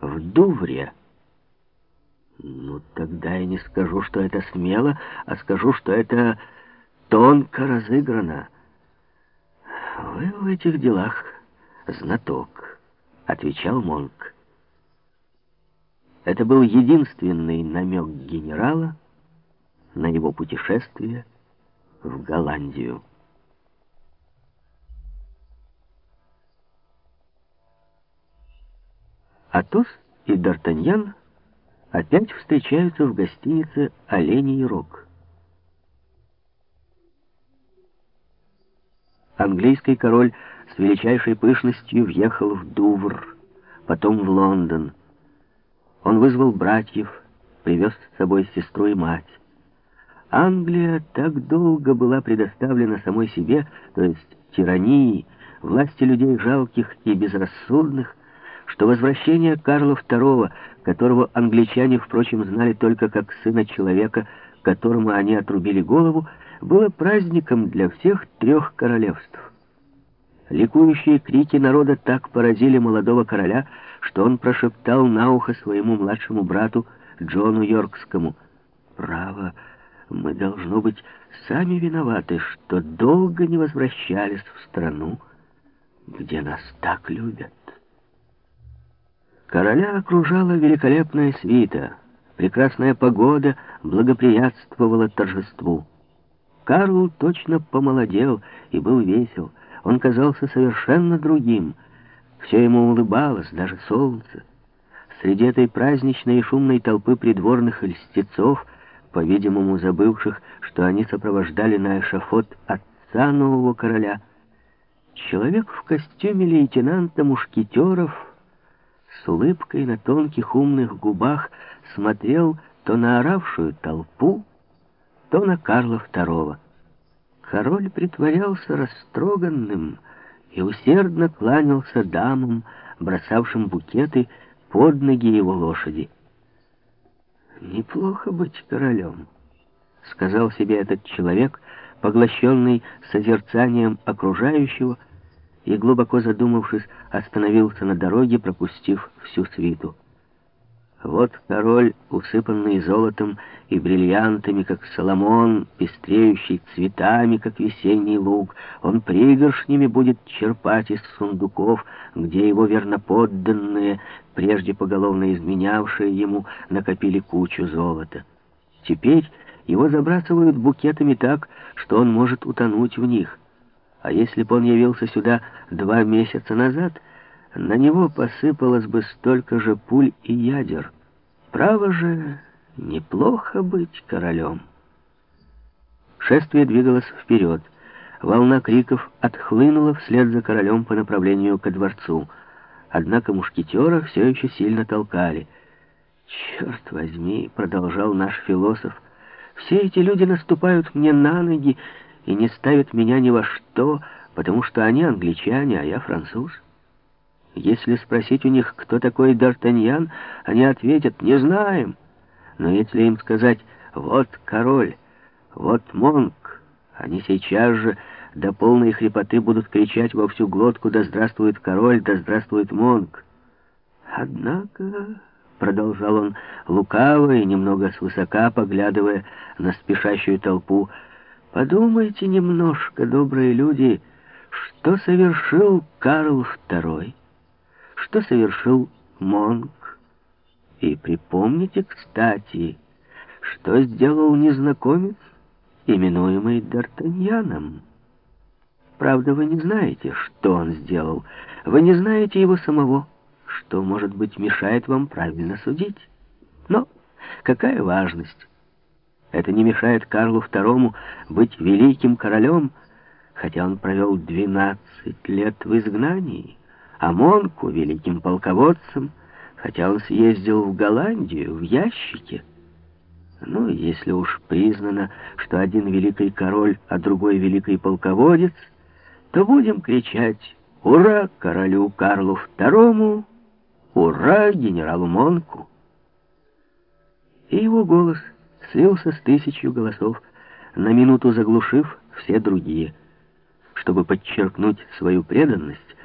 в Дувре. Ну, тогда я не скажу, что это смело, а скажу, что это тонко разыграно. Вы в этих делах знаток, отвечал Монк. Это был единственный намек генерала на его путешествие в Голландию. Атос и Д'Артаньян опять встречаются в гостинице «Оленей рог». Английский король с величайшей пышностью въехал в Дувр, потом в Лондон. Он вызвал братьев, привез с собой сестру и мать. Англия так долго была предоставлена самой себе, то есть тирании, власти людей жалких и безрассудных, что возвращение Карла II, которого англичане, впрочем, знали только как сына человека, которому они отрубили голову, было праздником для всех трех королевств. Ликующие крики народа так поразили молодого короля, что он прошептал на ухо своему младшему брату Джону Йоркскому, «Право, мы, должно быть, сами виноваты, что долго не возвращались в страну, где нас так любят». Короля окружала великолепная свита. Прекрасная погода благоприятствовала торжеству. Карл точно помолодел и был весел. Он казался совершенно другим. Все ему улыбалось, даже солнце. Среди этой праздничной и шумной толпы придворных льстецов, по-видимому забывших, что они сопровождали на эшафот отца нового короля, человек в костюме лейтенанта мушкетеров с улыбкой на тонких умных губах смотрел то на оравшую толпу, то на Карла II. Король притворялся растроганным и усердно кланялся дамам, бросавшим букеты под ноги его лошади. «Неплохо быть королем», — сказал себе этот человек, поглощенный созерцанием окружающего, и, глубоко задумавшись, остановился на дороге, пропустив всю свиту. Вот король, усыпанный золотом и бриллиантами, как Соломон, пестреющий цветами, как весенний луг. Он пригоршнями будет черпать из сундуков, где его верноподданные, прежде поголовно изменявшие ему, накопили кучу золота. Теперь его забрасывают букетами так, что он может утонуть в них — а если бы он явился сюда два месяца назад, на него посыпалось бы столько же пуль и ядер. Право же, неплохо быть королем. Шествие двигалось вперед. Волна криков отхлынула вслед за королем по направлению ко дворцу. Однако мушкетера все еще сильно толкали. «Черт возьми!» — продолжал наш философ. «Все эти люди наступают мне на ноги, и не ставят меня ни во что, потому что они англичане, а я француз. Если спросить у них, кто такой Д'Артаньян, они ответят «не знаем». Но если им сказать «вот король», «вот монк», они сейчас же до полной хрипоты будут кричать во всю глотку «да здравствует король, да здравствует монк». Однако... — продолжал он лукаво и немного свысока, поглядывая на спешащую толпу, — Подумайте немножко, добрые люди, что совершил Карл II, что совершил Монк. И припомните, кстати, что сделал незнакомец, именуемый Д'Артаньяном. Правда, вы не знаете, что он сделал. Вы не знаете его самого, что, может быть, мешает вам правильно судить. Но какая важность? Это не мешает Карлу II быть великим королем, хотя он провел 12 лет в изгнании, а Монку — великим полководцем, хотя он съездил в Голландию в ящике. Ну, если уж признано, что один великий король, а другой великий полководец, то будем кричать «Ура королю Карлу II! Ура генералу Монку!» И его голос — слился с тысячью голосов, на минуту заглушив все другие. Чтобы подчеркнуть свою преданность,